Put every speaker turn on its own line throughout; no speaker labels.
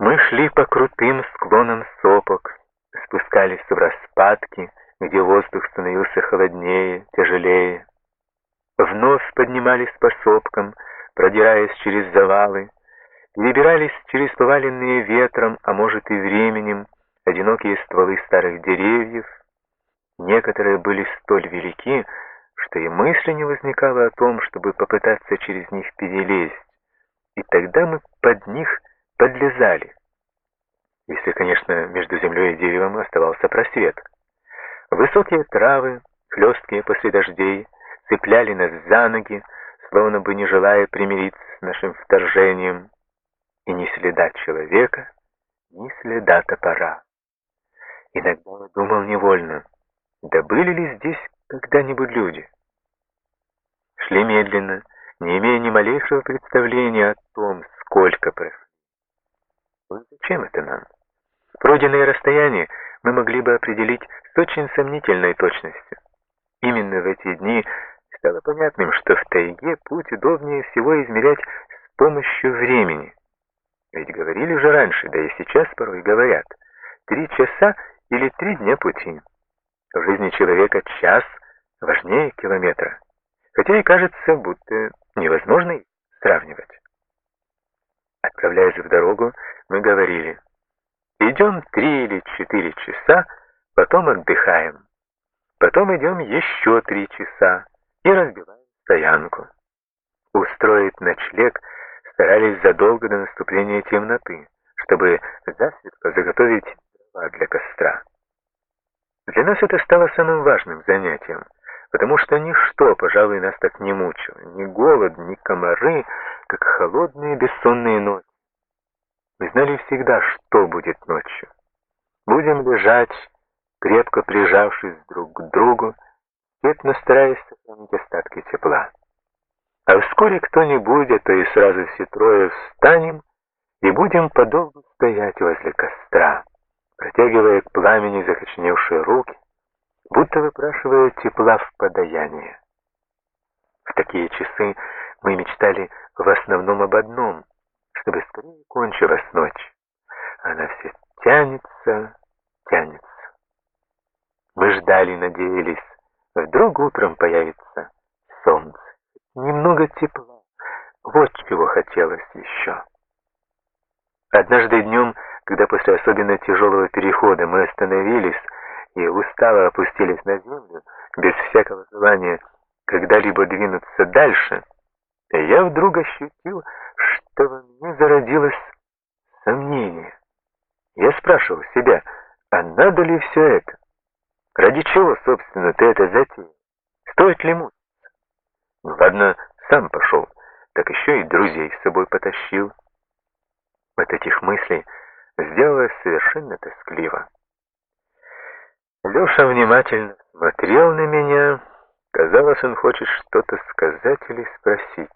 Мы шли по крутым склонам сопок, спускались в распадки, где воздух становился холоднее, тяжелее. Вновь поднимались по сопкам, продираясь через завалы, перебирались через поваленные ветром, а может и временем, одинокие стволы старых деревьев. Некоторые были столь велики, что и мысли не возникало о том, чтобы попытаться через них перелезть. И тогда мы под них подлезали. Если, конечно, между землей и деревом оставался просвет. Высокие травы, хлесткие после дождей, цепляли нас за ноги, словно бы не желая примириться с нашим вторжением. И ни следа человека, ни следа топора. Иногда я думал невольно, да были ли здесь когда-нибудь люди? Шли медленно, не имея ни малейшего представления о том, сколько прошли. Зачем это нам? Пройденное расстояние мы могли бы определить с очень сомнительной точностью. Именно в эти дни стало понятным, что в тайге путь удобнее всего измерять с помощью времени. Ведь говорили же раньше, да и сейчас порой говорят, три часа или три дня пути. В жизни человека час важнее километра, хотя и кажется, будто невозможно сравнивать. Отправляясь в дорогу, мы говорили, идем три или четыре часа, потом отдыхаем. Потом идем еще три часа и разбиваем стоянку. Устроить ночлег старались задолго до наступления темноты, чтобы засветло заготовить дрова для костра. Для нас это стало самым важным занятием, потому что ничто, пожалуй, нас так не мучило, ни голод, ни комары, как холодные бессонные ночи. Мы знали всегда, что будет ночью. Будем лежать, крепко прижавшись друг к другу, тщетно стараясь сохранить остатки тепла. А вскоре кто-нибудь, а то и сразу все трое встанем и будем подолгу стоять возле костра, протягивая к пламени закоченевшие руки, будто выпрашивая тепла в подаяние. В такие часы мы мечтали в основном об одном — чтобы скорее кончилась ночь. Она все тянется, тянется. Мы ждали, надеялись, вдруг утром появится солнце. Немного тепла. Вот чего хотелось еще. Однажды днем, когда после особенно тяжелого перехода мы остановились и устало опустились на землю, без всякого желания когда-либо двинуться дальше, я вдруг ощутил, что во мне зародилось сомнение. Я спрашивал себя, а надо ли все это? Ради чего, собственно, ты это затеял? Стоит ли мучиться? Ну, ладно, сам пошел, так еще и друзей с собой потащил. От этих мыслей сделалось совершенно тоскливо. Леша внимательно смотрел на меня. Казалось, он хочет что-то сказать или спросить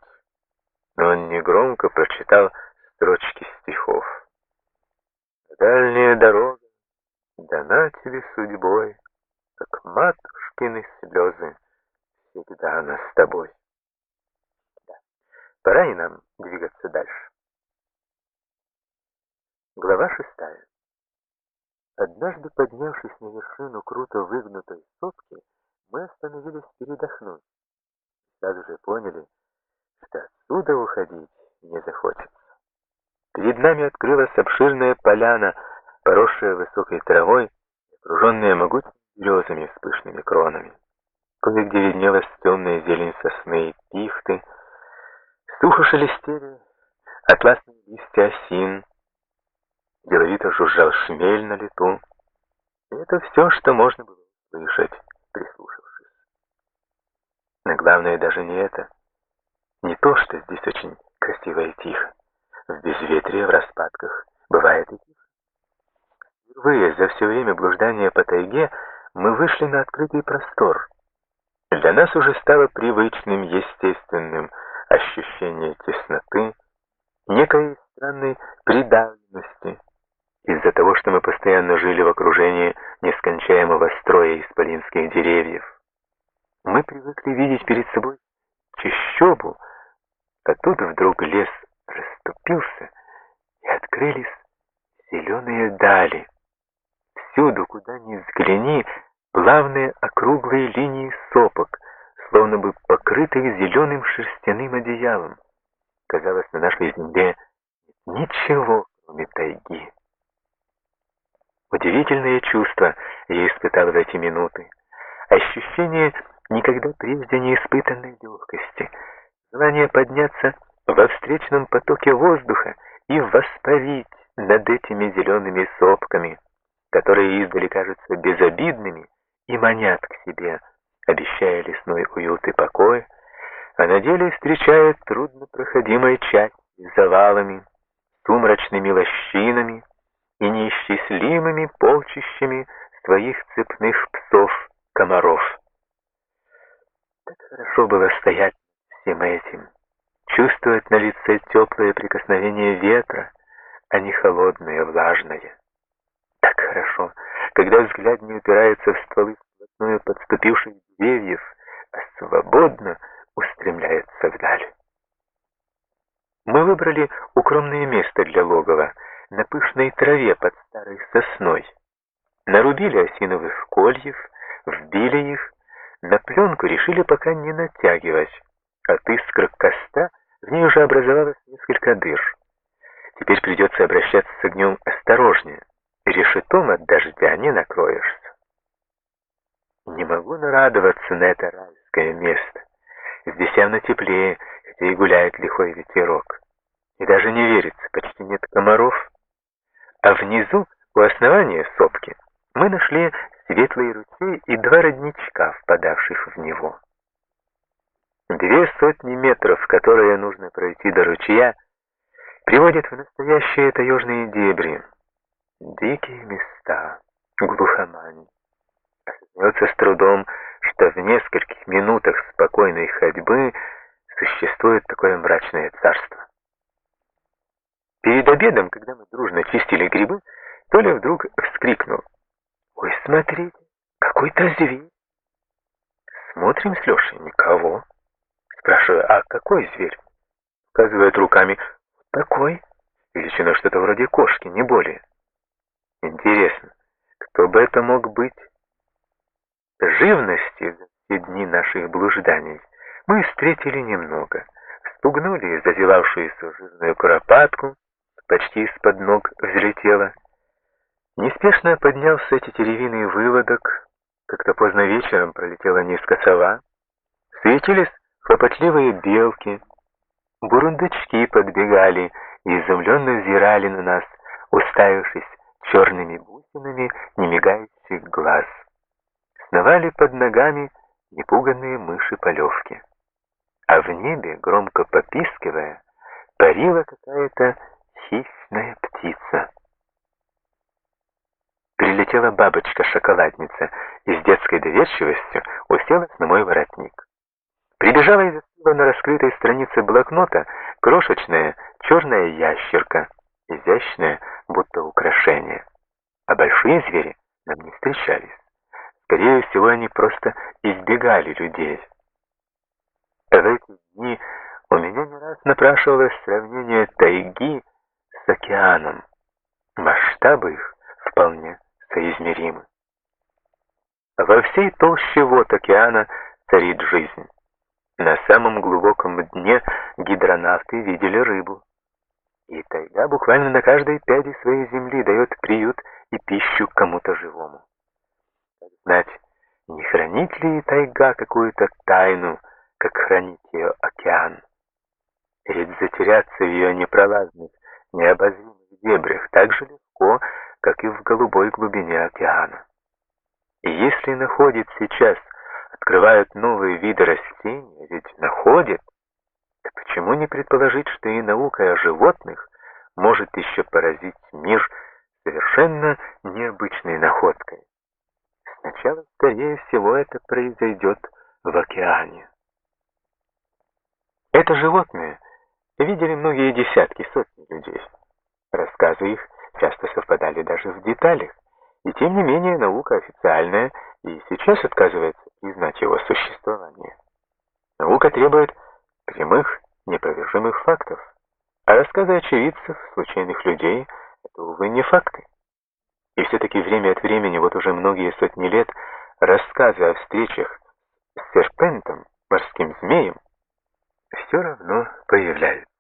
но он негромко прочитал строчки стихов. «Дальняя дорога дана тебе судьбой, как матушкины слезы, всегда она с тобой». Да. Пора и нам двигаться дальше. Глава шестая. Однажды, поднявшись на вершину круто выгнутой сопки, мы остановились передохнуть. Сразу же поняли, что отсюда уходить не захочется. Перед нами открылась обширная поляна, поросшая высокой травой, окруженная могучими березами с пышными кронами. Кое-где виднелась темная зелень сосны и пихты, сухо шелестели атласные листья осин, деловито жужжал шмель на лету. И это все, что можно было слышать, прислушавшись. Но главное даже не это — не то, что здесь очень красиво и тихо. В безветрие, в распадках бывает и тихо. Впервые за все время блуждания по тайге мы вышли на открытый простор. Для нас уже стало привычным, естественным ощущение тесноты, некой странной придавленности, из-за того, что мы постоянно жили в окружении нескончаемого строя исполинских деревьев. Мы привыкли видеть перед собой чащобу, а тут вдруг лес расступился, и открылись зеленые дали. Всюду, куда ни взгляни, плавные округлые линии сопок, словно бы покрытых зеленым шерстяным одеялом. Казалось, на нашей земле ничего, кроме тайги. Удивительное чувство я испытал в эти минуты. Ощущение никогда прежде не испытанной легкости, желание подняться во встречном потоке воздуха и воспарить над этими зелеными сопками, которые издали кажутся безобидными и манят к себе, обещая лесной уют и покой, а на деле встречает труднопроходимая часть с завалами, сумрачными лощинами и неисчислимыми полчищами своих цепных псов-комаров. Так хорошо было стоять всем этим, чувствовать на лице теплое прикосновение ветра, а не холодное, влажное. Так хорошо, когда взгляд не упирается в стволы вплотную подступивших деревьев, а свободно устремляется вдаль. Мы выбрали укромное место для логова на пышной траве под старой сосной. Нарубили осиновых кольев, вбили их, на пленку решили пока не натягивать. От искрок коста в ней уже образовалось несколько дыр. Теперь придется обращаться с огнем осторожнее. Решетом от дождя не накроешься. Не могу нарадоваться на это райское место. Здесь явно теплее, хотя и гуляет лихой ветерок. И даже не верится, почти нет комаров. А внизу, у основания сопки, мы нашли светлые ручей и два родничка, впадавших в него. Две сотни метров, которые нужно пройти до ручья, приводят в настоящие таежные дебри. Дикие места, глухомань. Осознается с трудом, что в нескольких минутах спокойной ходьбы существует такое мрачное царство. Перед обедом, когда мы дружно чистили грибы, Толя вдруг вскрикнул. «Ой, смотрите, какой-то зверь!» Смотрим с Лешей, никого. Спрашиваю, а какой зверь? Указывает руками, такой. Величина что-то вроде кошки, не более. Интересно, кто бы это мог быть? Живности за все дни наших блужданий мы встретили немного. Спугнули зазевавшуюся жирную куропатку, почти из-под ног взлетела. Неспешно поднялся тетеревиный выводок, как-то поздно вечером пролетела низко сова. Светились хлопотливые белки, бурундучки подбегали и изумленно взирали на нас, уставившись черными бусинами немигающих глаз. Сновали под ногами непуганные мыши-полевки. А в небе, громко попискивая, парила какая-то хищная птица. Прилетела бабочка-шоколадница и с детской доверчивостью уселась на мой воротник. Прибежала и застыла на раскрытой странице блокнота крошечная черная ящерка, изящная, будто украшение. А большие звери нам не встречались. Скорее всего, они просто избегали людей. В эти дни у меня не раз напрашивалось сравнение тайги с океаном. Масштабы их вполне соизмеримы. Во всей толще вод океана царит жизнь. На самом глубоком дне гидронавты видели рыбу. И тайга буквально на каждой пяди своей земли дает приют и пищу кому-то живому. Знать, не хранит ли тайга какую-то тайну, как хранит ее океан? Ведь затеряться в ее непролазных, необозримых дебрях так же легко, как и в голубой глубине океана. И если находит сейчас открывают новые виды растений, ведь находят. Так почему не предположить, что и наука о животных может еще поразить мир совершенно необычной находкой? Сначала, скорее всего, это произойдет в океане. Это животные видели многие десятки, сотни людей. Рассказы их часто совпадали даже в деталях, и тем не менее наука официальная и сейчас отказывается признать его существование. Наука требует прямых, непровержимых фактов, а рассказы очевидцев, случайных людей — это, увы, не факты. все-таки время от времени, вот уже многие сотни лет, рассказы о встречах с серпентом, морским змеем, все равно появляются.